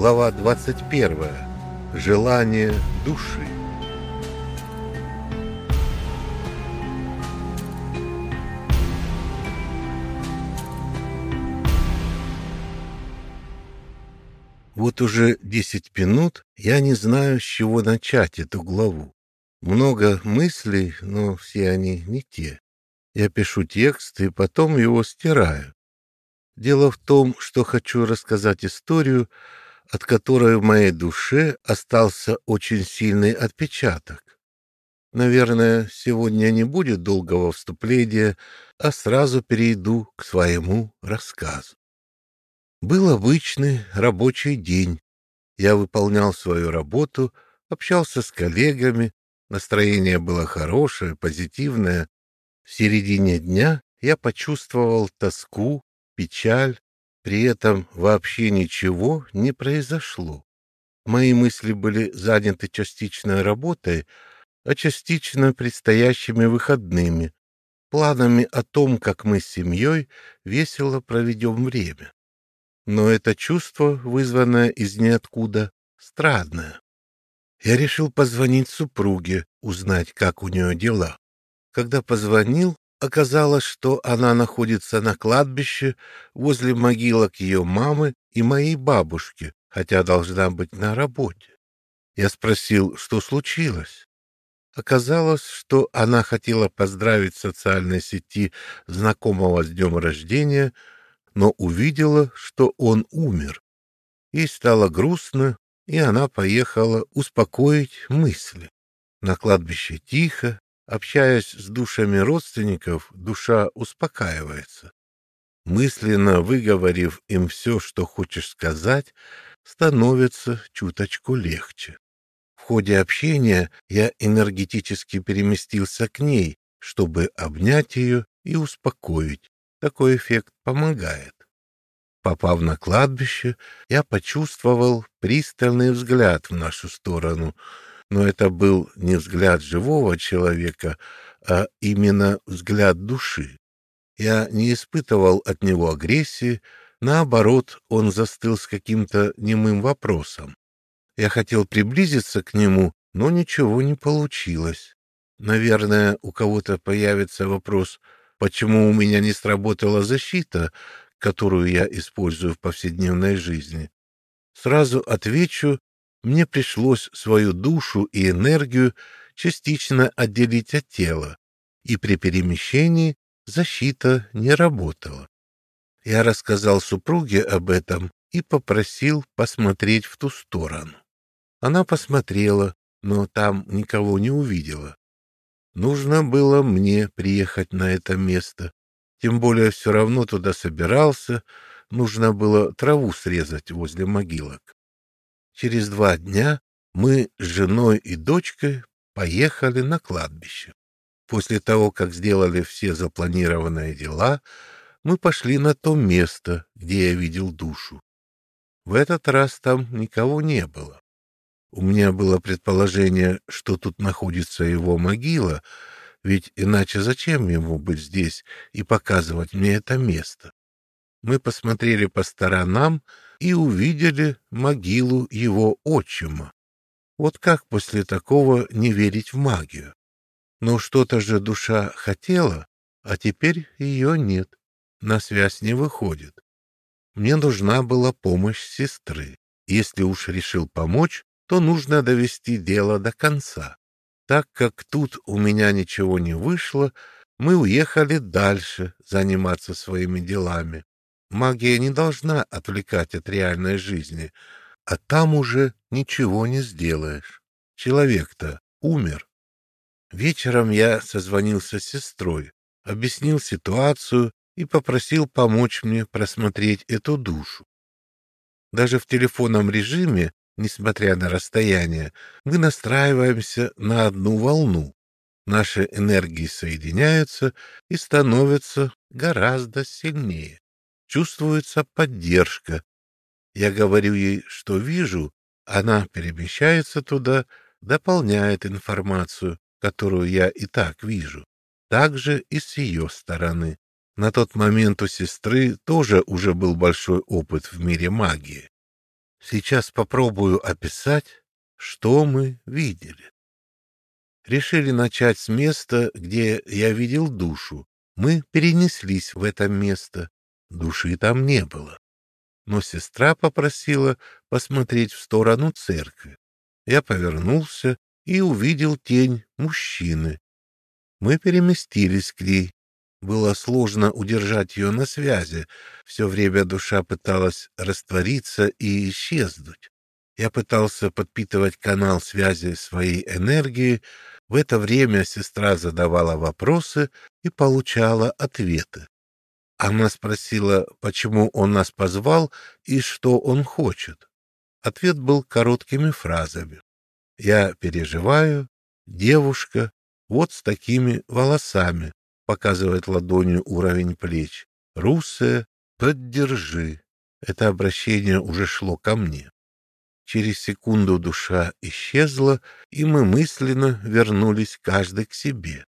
Глава 21. Желание души. Вот уже 10 минут я не знаю, с чего начать эту главу. Много мыслей, но все они не те. Я пишу текст и потом его стираю. Дело в том, что хочу рассказать историю, от которой в моей душе остался очень сильный отпечаток. Наверное, сегодня не будет долгого вступления, а сразу перейду к своему рассказу. Был обычный рабочий день. Я выполнял свою работу, общался с коллегами, настроение было хорошее, позитивное. В середине дня я почувствовал тоску, печаль, при этом вообще ничего не произошло. Мои мысли были заняты частично работой, а частично предстоящими выходными, планами о том, как мы с семьей весело проведем время. Но это чувство, вызванное из ниоткуда, странное. Я решил позвонить супруге, узнать, как у нее дела. Когда позвонил, Оказалось, что она находится на кладбище возле могилок ее мамы и моей бабушки, хотя должна быть на работе. Я спросил, что случилось. Оказалось, что она хотела поздравить в социальной сети знакомого с днем рождения, но увидела, что он умер. Ей стало грустно, и она поехала успокоить мысли. На кладбище тихо, Общаясь с душами родственников, душа успокаивается. Мысленно выговорив им все, что хочешь сказать, становится чуточку легче. В ходе общения я энергетически переместился к ней, чтобы обнять ее и успокоить. Такой эффект помогает. Попав на кладбище, я почувствовал пристальный взгляд в нашу сторону — но это был не взгляд живого человека, а именно взгляд души. Я не испытывал от него агрессии, наоборот, он застыл с каким-то немым вопросом. Я хотел приблизиться к нему, но ничего не получилось. Наверное, у кого-то появится вопрос, почему у меня не сработала защита, которую я использую в повседневной жизни. Сразу отвечу, мне пришлось свою душу и энергию частично отделить от тела, и при перемещении защита не работала. Я рассказал супруге об этом и попросил посмотреть в ту сторону. Она посмотрела, но там никого не увидела. Нужно было мне приехать на это место, тем более все равно туда собирался, нужно было траву срезать возле могилок. Через два дня мы с женой и дочкой поехали на кладбище. После того, как сделали все запланированные дела, мы пошли на то место, где я видел душу. В этот раз там никого не было. У меня было предположение, что тут находится его могила, ведь иначе зачем ему быть здесь и показывать мне это место? Мы посмотрели по сторонам и увидели могилу его отчима. Вот как после такого не верить в магию? Но что-то же душа хотела, а теперь ее нет, на связь не выходит. Мне нужна была помощь сестры. Если уж решил помочь, то нужно довести дело до конца. Так как тут у меня ничего не вышло, мы уехали дальше заниматься своими делами. Магия не должна отвлекать от реальной жизни, а там уже ничего не сделаешь. Человек-то умер. Вечером я созвонился с сестрой, объяснил ситуацию и попросил помочь мне просмотреть эту душу. Даже в телефонном режиме, несмотря на расстояние, мы настраиваемся на одну волну. Наши энергии соединяются и становятся гораздо сильнее чувствуется поддержка. Я говорю ей, что вижу, она перемещается туда, дополняет информацию, которую я и так вижу. Также и с ее стороны. На тот момент у сестры тоже уже был большой опыт в мире магии. Сейчас попробую описать, что мы видели. Решили начать с места, где я видел душу. Мы перенеслись в это место. Души там не было. Но сестра попросила посмотреть в сторону церкви. Я повернулся и увидел тень мужчины. Мы переместились к ней. Было сложно удержать ее на связи. Все время душа пыталась раствориться и исчезнуть. Я пытался подпитывать канал связи своей энергией. В это время сестра задавала вопросы и получала ответы. Она спросила, почему он нас позвал и что он хочет. Ответ был короткими фразами. «Я переживаю, девушка, вот с такими волосами, показывает ладонью уровень плеч. Русая, поддержи. Это обращение уже шло ко мне. Через секунду душа исчезла, и мы мысленно вернулись каждый к себе.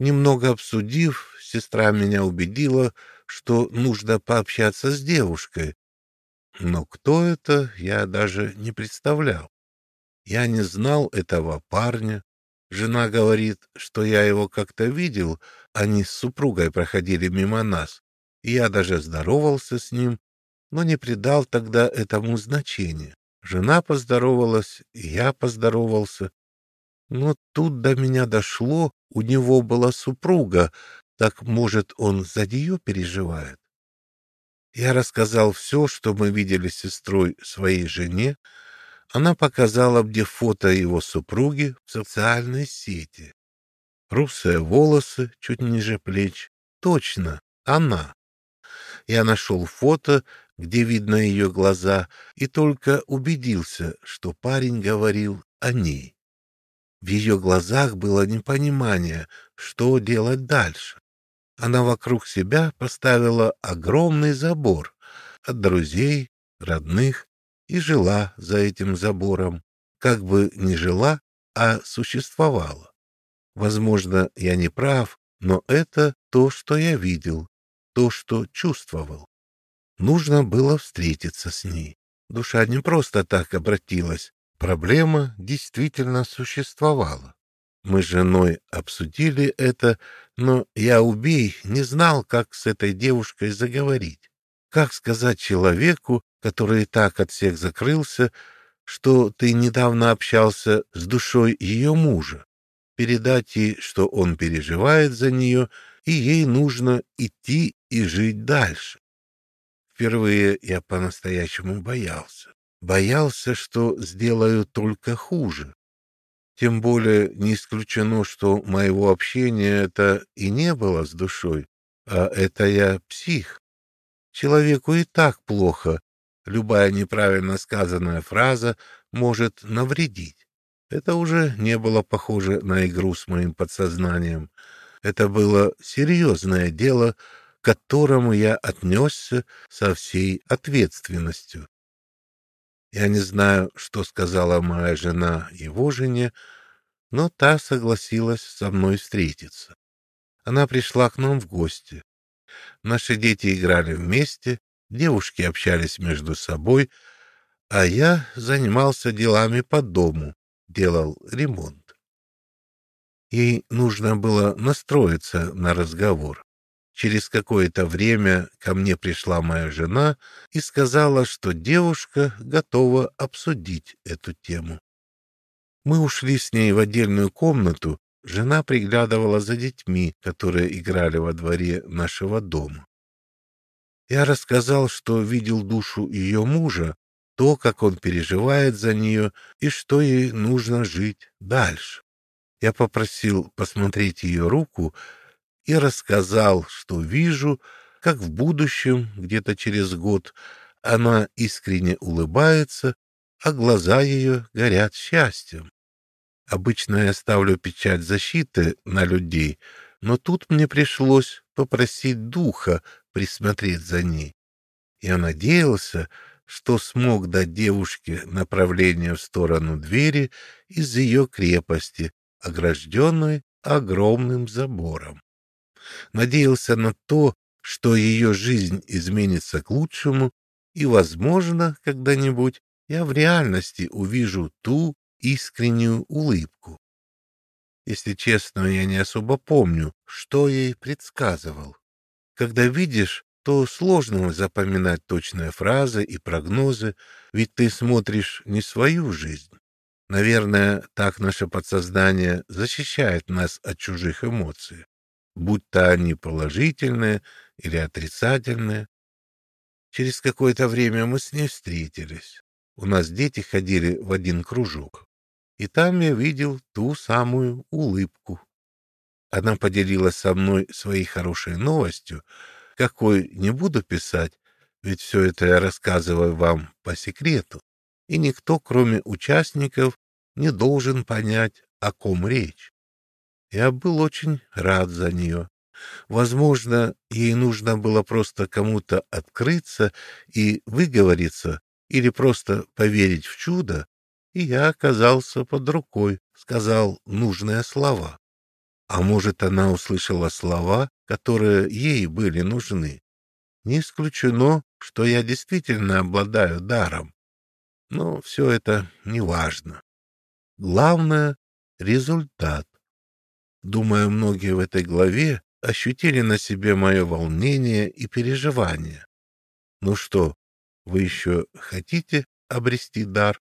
Немного обсудив, сестра меня убедила, что нужно пообщаться с девушкой. Но кто это, я даже не представлял. Я не знал этого парня, Жена говорит, что я его как-то видел, они с супругой проходили мимо нас, я даже здоровался с ним, но не придал тогда этому значения. Жена поздоровалась, я поздоровался. Но тут до меня дошло, у него была супруга, так, может, он за нее переживает? Я рассказал все, что мы видели с сестрой своей жене, она показала мне фото его супруги в социальной сети. Русые волосы чуть ниже плеч. Точно, она. Я нашел фото, где видно ее глаза, и только убедился, что парень говорил о ней. В ее глазах было непонимание, что делать дальше. Она вокруг себя поставила огромный забор от друзей, родных и жила за этим забором, как бы не жила, а существовала. Возможно, я не прав, но это то, что я видел, то, что чувствовал. Нужно было встретиться с ней. Душа не просто так обратилась. Проблема действительно существовала. Мы с женой обсудили это, но я, убей, не знал, как с этой девушкой заговорить. Как сказать человеку, который так от всех закрылся, что ты недавно общался с душой ее мужа? Передать ей, что он переживает за нее, и ей нужно идти и жить дальше. Впервые я по-настоящему боялся. Боялся, что сделаю только хуже. Тем более не исключено, что моего общения это и не было с душой, а это я псих. Человеку и так плохо. Любая неправильно сказанная фраза может навредить. Это уже не было похоже на игру с моим подсознанием. Это было серьезное дело, к которому я отнесся со всей ответственностью. Я не знаю, что сказала моя жена его жене, но та согласилась со мной встретиться. Она пришла к нам в гости. Наши дети играли вместе, девушки общались между собой, а я занимался делами по дому, делал ремонт. Ей нужно было настроиться на разговор. Через какое-то время ко мне пришла моя жена и сказала, что девушка готова обсудить эту тему. Мы ушли с ней в отдельную комнату, Жена приглядывала за детьми, которые играли во дворе нашего дома. Я рассказал, что видел душу ее мужа, то, как он переживает за нее и что ей нужно жить дальше. Я попросил посмотреть ее руку и рассказал, что вижу, как в будущем, где-то через год, она искренне улыбается, а глаза ее горят счастьем. Обычно я ставлю печать защиты на людей, но тут мне пришлось попросить духа присмотреть за ней. Я надеялся, что смог дать девушке направление в сторону двери из ее крепости, огражденной огромным забором. Надеялся на то, что ее жизнь изменится к лучшему, и, возможно, когда-нибудь я в реальности увижу ту искреннюю улыбку. Если честно, я не особо помню, что ей предсказывал. Когда видишь, то сложно запоминать точные фразы и прогнозы, ведь ты смотришь не свою жизнь. Наверное, так наше подсознание защищает нас от чужих эмоций, будь то они положительные или отрицательные. Через какое-то время мы с ней встретились. У нас дети ходили в один кружок. И там я видел ту самую улыбку. Она поделилась со мной своей хорошей новостью, какой не буду писать, ведь все это я рассказываю вам по секрету, и никто, кроме участников, не должен понять, о ком речь. Я был очень рад за нее. Возможно, ей нужно было просто кому-то открыться и выговориться или просто поверить в чудо, и я оказался под рукой, сказал нужные слова. А может, она услышала слова, которые ей были нужны. Не исключено, что я действительно обладаю даром. Но все это не важно. Главное — результат. Думаю, многие в этой главе ощутили на себе мое волнение и переживание. Ну что, вы еще хотите обрести дар?